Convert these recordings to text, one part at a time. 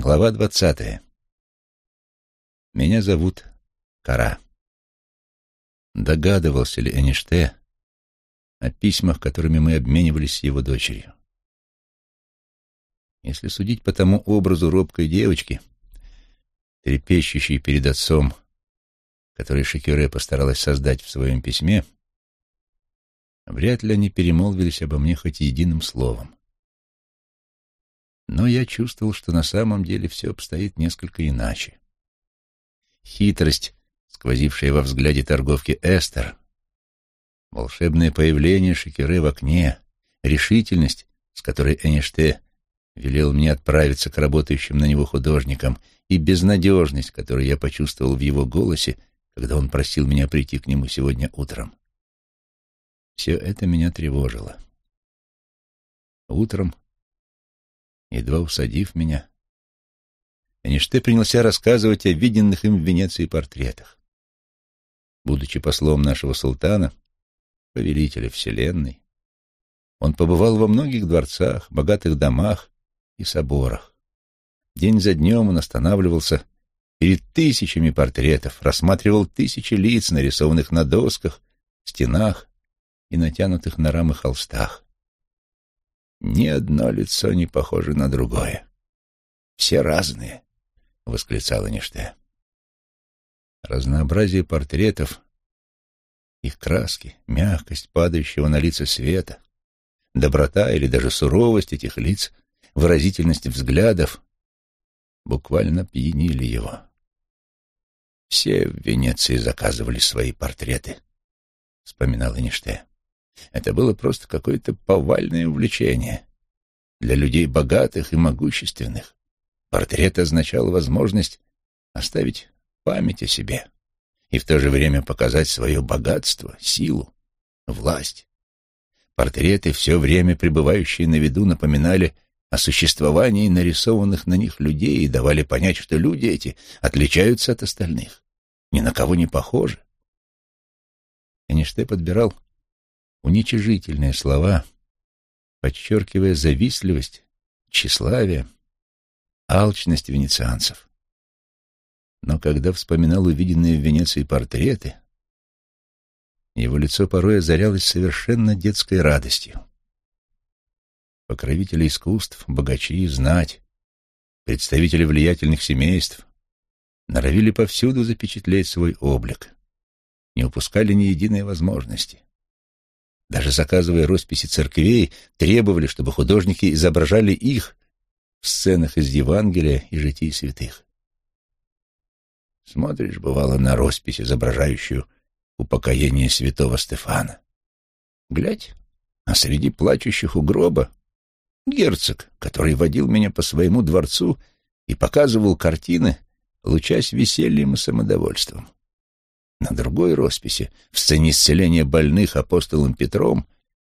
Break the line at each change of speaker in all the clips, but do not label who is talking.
Глава двадцатая. Меня зовут Кара. Догадывался ли Эниште о письмах, которыми мы обменивались с его дочерью? Если судить по тому образу робкой девочки, трепещущей перед отцом, который Шекюре постаралась создать в своем письме, вряд ли они перемолвились обо мне хоть единым словом. Но я чувствовал, что на самом деле все обстоит несколько иначе. Хитрость, сквозившая во взгляде торговки Эстер, волшебное появление Шекеры в окне, решительность, с которой Эниште велел мне отправиться к работающим на него художникам, и безнадежность, которую я почувствовал в его голосе, когда он просил меня прийти к нему сегодня утром. Все это меня тревожило. Утром едва усадив меня, Эйнштейн принялся рассказывать о виденных им в Венеции портретах. Будучи послом нашего султана, повелителя Вселенной, он побывал во многих дворцах, богатых домах и соборах. День за днем он останавливался перед тысячами портретов, рассматривал тысячи лиц, нарисованных на досках, стенах и натянутых на рамы холстах. Ни одно лицо не похоже на другое. Все разные, — восклицал Эйнштейн. Разнообразие портретов, их краски, мягкость падающего на лица света, доброта или даже суровость этих лиц, выразительность взглядов буквально пьянили его. Все в Венеции заказывали свои портреты, — вспоминал Эйнштейн. Это было просто какое-то повальное увлечение. Для людей богатых и могущественных портрет означал возможность оставить память о себе и в то же время показать свое богатство, силу, власть. Портреты, все время пребывающие на виду, напоминали о существовании нарисованных на них людей и давали понять, что люди эти отличаются от остальных, ни на кого не похожи. Эйнштейн подбирал уничижительные слова, подчеркивая завистливость, тщеславие, алчность венецианцев. Но когда вспоминал увиденные в Венеции портреты, его лицо порой озарялось совершенно детской радостью. Покровители искусств, богачи, знать, представители влиятельных семейств норовили повсюду запечатлеть свой облик, не упускали ни единой возможности. Даже заказывая росписи церквей, требовали, чтобы художники изображали их в сценах из Евангелия и житий святых. Смотришь, бывало, на роспись, изображающую упокоение святого Стефана. Глядь, а среди плачущих у гроба герцог, который водил меня по своему дворцу и показывал картины, лучась весельем и самодовольством. На другой росписи, в сцене исцеления больных апостолом Петром,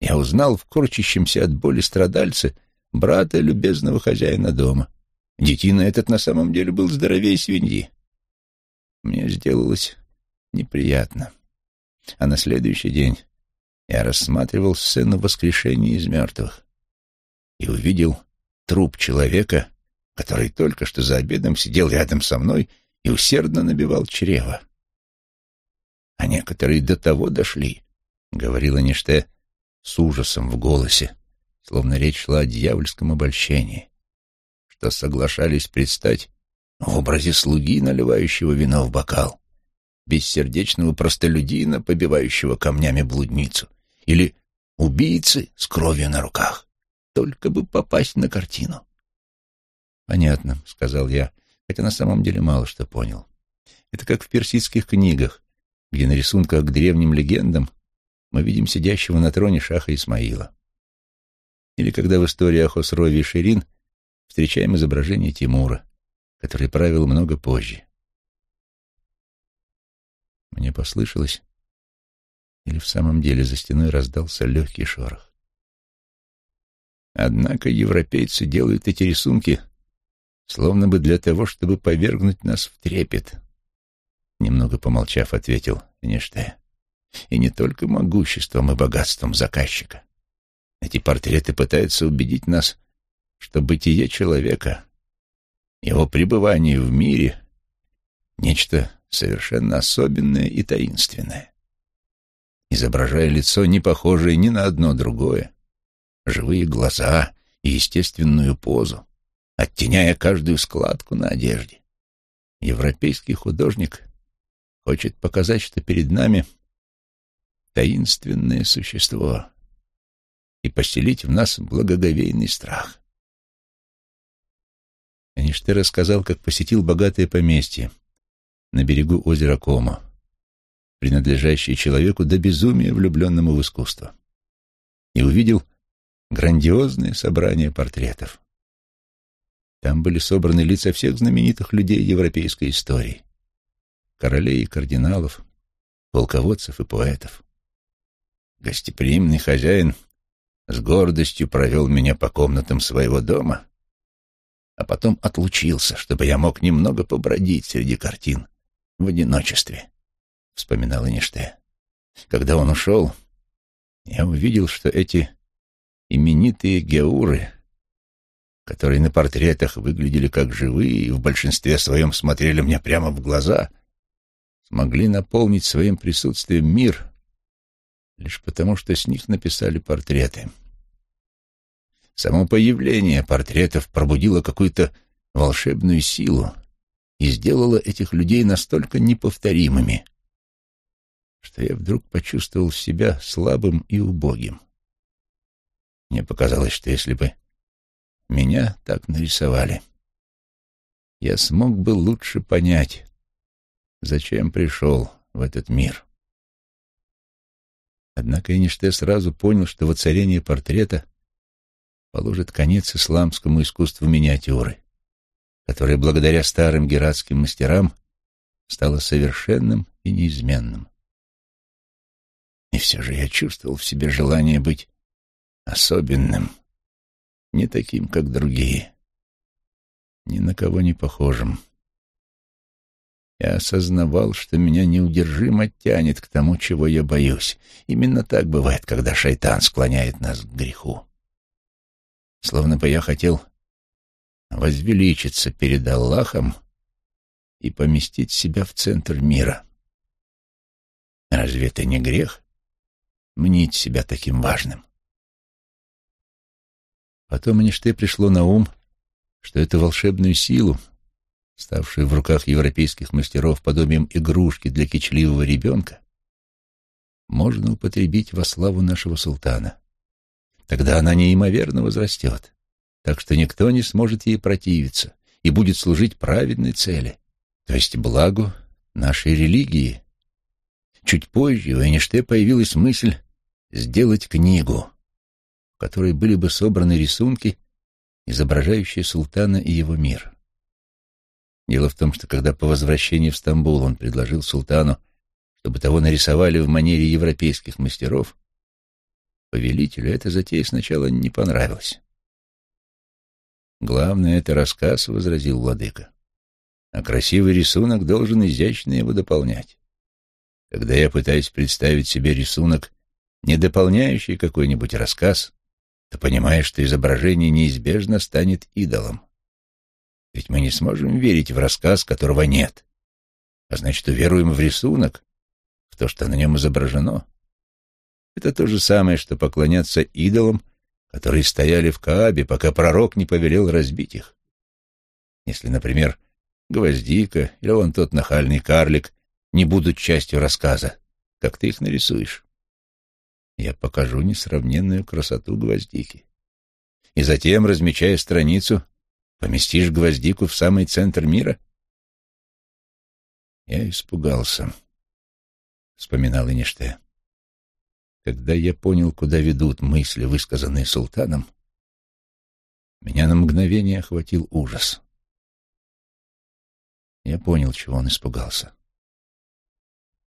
я узнал в корчащемся от боли страдальце брата любезного хозяина дома. Детина этот на самом деле был здоровее свиньи. Мне сделалось неприятно. А на следующий день я рассматривал сцену воскрешения из мертвых и увидел труп человека, который только что за обедом сидел рядом со мной и усердно набивал чрево а некоторые до того дошли, — говорила Ниште с ужасом в голосе, словно речь шла о дьявольском обольщении, что соглашались предстать в образе слуги, наливающего вино в бокал, бессердечного простолюдина, побивающего камнями блудницу, или убийцы с кровью на руках, только бы попасть на картину. «Понятно», — сказал я, хотя на самом деле мало что понял. «Это как в персидских книгах, где на рисунках к древним легендам мы видим сидящего на троне Шаха Исмаила. Или когда в истории о Хосрове и Ширин встречаем изображение Тимура, который правил много позже. Мне послышалось, или в самом деле за стеной раздался легкий шорох. Однако европейцы делают эти рисунки словно бы для того, чтобы повергнуть нас в трепет, Немного помолчав, ответил Эйнштейн. И не только могуществом и богатством заказчика. Эти портреты пытаются убедить нас, что бытие человека его пребывание в мире — нечто совершенно особенное и таинственное. Изображая лицо, не похожее ни на одно другое, живые глаза и естественную позу, оттеняя каждую складку на одежде. Европейский художник хочет показать, что перед нами таинственное существо и поселить в нас благоговейный страх. Эйнштейн рассказал, как посетил богатое поместье на берегу озера Комо, принадлежащее человеку до безумия влюбленному в искусство, и увидел грандиозное собрание портретов. Там были собраны лица всех знаменитых людей европейской истории, королей и кардиналов, полководцев и поэтов. Гостеприимный хозяин с гордостью провел меня по комнатам своего дома, а потом отлучился, чтобы я мог немного побродить среди картин в одиночестве, — вспоминал Эйнштейн. Когда он ушел, я увидел, что эти именитые геуры, которые на портретах выглядели как живые и в большинстве своем смотрели мне прямо в глаза, смогли наполнить своим присутствием мир лишь потому, что с них написали портреты. Само появление портретов пробудило какую-то волшебную силу и сделало этих людей настолько неповторимыми, что я вдруг почувствовал себя слабым и убогим. Мне показалось, что если бы меня так нарисовали, я смог бы лучше понять, зачем пришел в этот мир. Однако Эйнштейн сразу понял, что воцарение портрета положит конец исламскому искусству миниатюры, которое благодаря старым гератским мастерам стало совершенным и неизменным. И все же я чувствовал в себе желание быть особенным, не таким, как другие, ни на кого не похожим. Я осознавал, что меня неудержимо тянет к тому, чего я боюсь. Именно так бывает, когда шайтан склоняет нас к греху. Словно бы я хотел возвеличиться перед Аллахом и поместить себя в центр мира. Разве это не грех? Мнить себя таким важным. Потом Эйнштейн пришло на ум, что эту волшебную силу, ставшую в руках европейских мастеров подобием игрушки для кичливого ребенка, можно употребить во славу нашего султана. Тогда она неимоверно возрастет, так что никто не сможет ей противиться и будет служить праведной цели, то есть благу нашей религии. Чуть позже у Эйнште появилась мысль сделать книгу, в которой были бы собраны рисунки, изображающие султана и его мир. Дело в том, что когда по возвращении в Стамбул он предложил султану, чтобы того нарисовали в манере европейских мастеров, повелителю эта затея сначала не понравилась. «Главное — это рассказ», — возразил владыка. «А красивый рисунок должен изящно его дополнять. Когда я пытаюсь представить себе рисунок, не дополняющий какой-нибудь рассказ, то понимаешь, что изображение неизбежно станет идолом. Ведь мы не сможем верить в рассказ, которого нет. А значит, уверуем в рисунок, в то, что на нем изображено. Это то же самое, что поклоняться идолам, которые стояли в Каабе, пока пророк не повелел разбить их. Если, например, гвоздика или вон тот нахальный карлик не будут частью рассказа, как ты их нарисуешь? Я покажу несравненную красоту гвоздики. И затем, размечая страницу, Поместишь гвоздику в самый центр мира? Я испугался, — вспоминал Эйнштейн. Когда я понял, куда ведут мысли, высказанные султаном, меня на мгновение охватил ужас. Я понял, чего он испугался.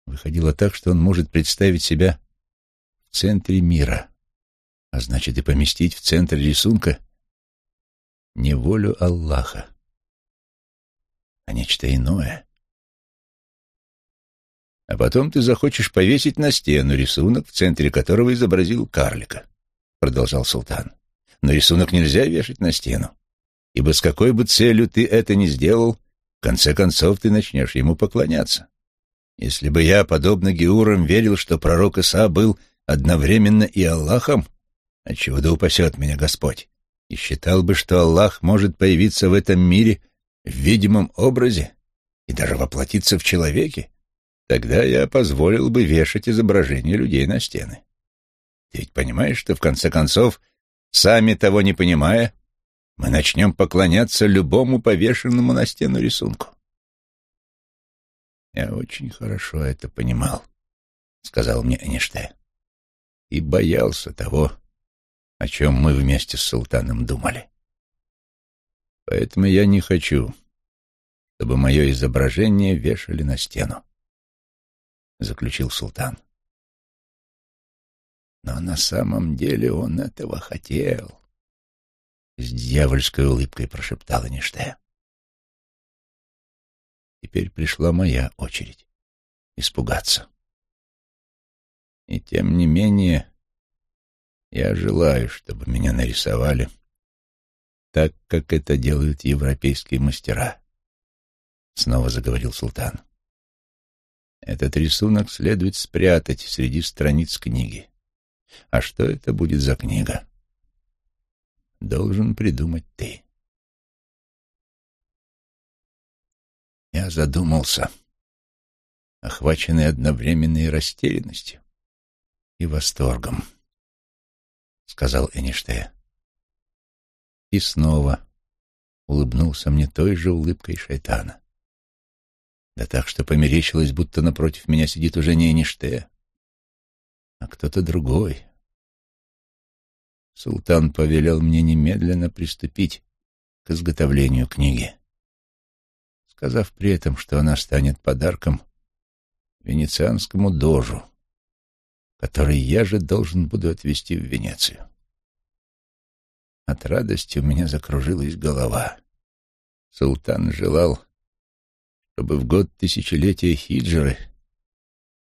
Выходило так, что он может представить себя в центре мира, а значит и поместить в центр рисунка не волю Аллаха, а нечто иное. А потом ты захочешь повесить на стену рисунок, в центре которого изобразил карлика, — продолжал султан. Но рисунок нельзя вешать на стену. ибо с какой бы целью ты это ни сделал, в конце концов ты начнешь ему поклоняться. Если бы я, подобно Геурам, верил, что пророк Иса был одновременно и Аллахом, отчего да упасет меня Господь, и считал бы, что Аллах может появиться в этом мире в видимом образе и даже воплотиться в человеке, тогда я позволил бы вешать изображения людей на стены. Ты ведь понимаешь, что в конце концов, сами того не понимая, мы начнем поклоняться любому повешенному на стену рисунку. Я очень хорошо это понимал, сказал мне Эништей, и боялся того, о чем мы вместе с султаном думали. Поэтому я не хочу, чтобы мое изображение вешали на стену, заключил султан. Но на самом деле он этого хотел. С дьявольской улыбкой прошептала Ништея. Теперь пришла моя очередь испугаться. И тем не менее, я желаю, чтобы меня нарисовали так, как это делают европейские мастера. Снова заговорил султан. Этот рисунок следует спрятать среди страниц книги. А что это будет за книга? Должен придумать ты. Я задумался, охваченный одновременной растерянностью и восторгом, — сказал Эништея. И снова улыбнулся мне той же улыбкой шайтана. Да так, что померещилось, будто напротив меня сидит уже не Эништея, а кто-то другой. Султан повелел мне немедленно приступить к изготовлению книги, сказав при этом, что она станет подарком венецианскому дожу, который я же должен буду отвезти в Венецию. От радости у меня закружилась голова. Султан желал, чтобы в год тысячелетия хиджры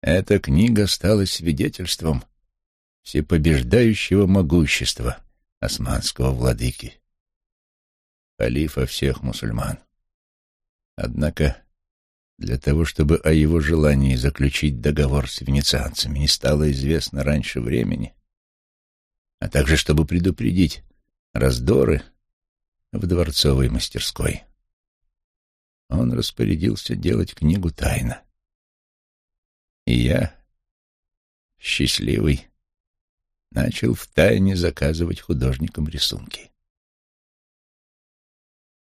эта книга стала свидетельством всепобеждающего могущества османского владыки, халифа всех мусульман. Однако для того, чтобы о его желании заключить договор с венецианцами не стало известно раньше времени, а также чтобы предупредить раздоры в дворцовой мастерской, он распорядился делать книгу тайно. И я, счастливый, начал втайне заказывать художникам рисунки.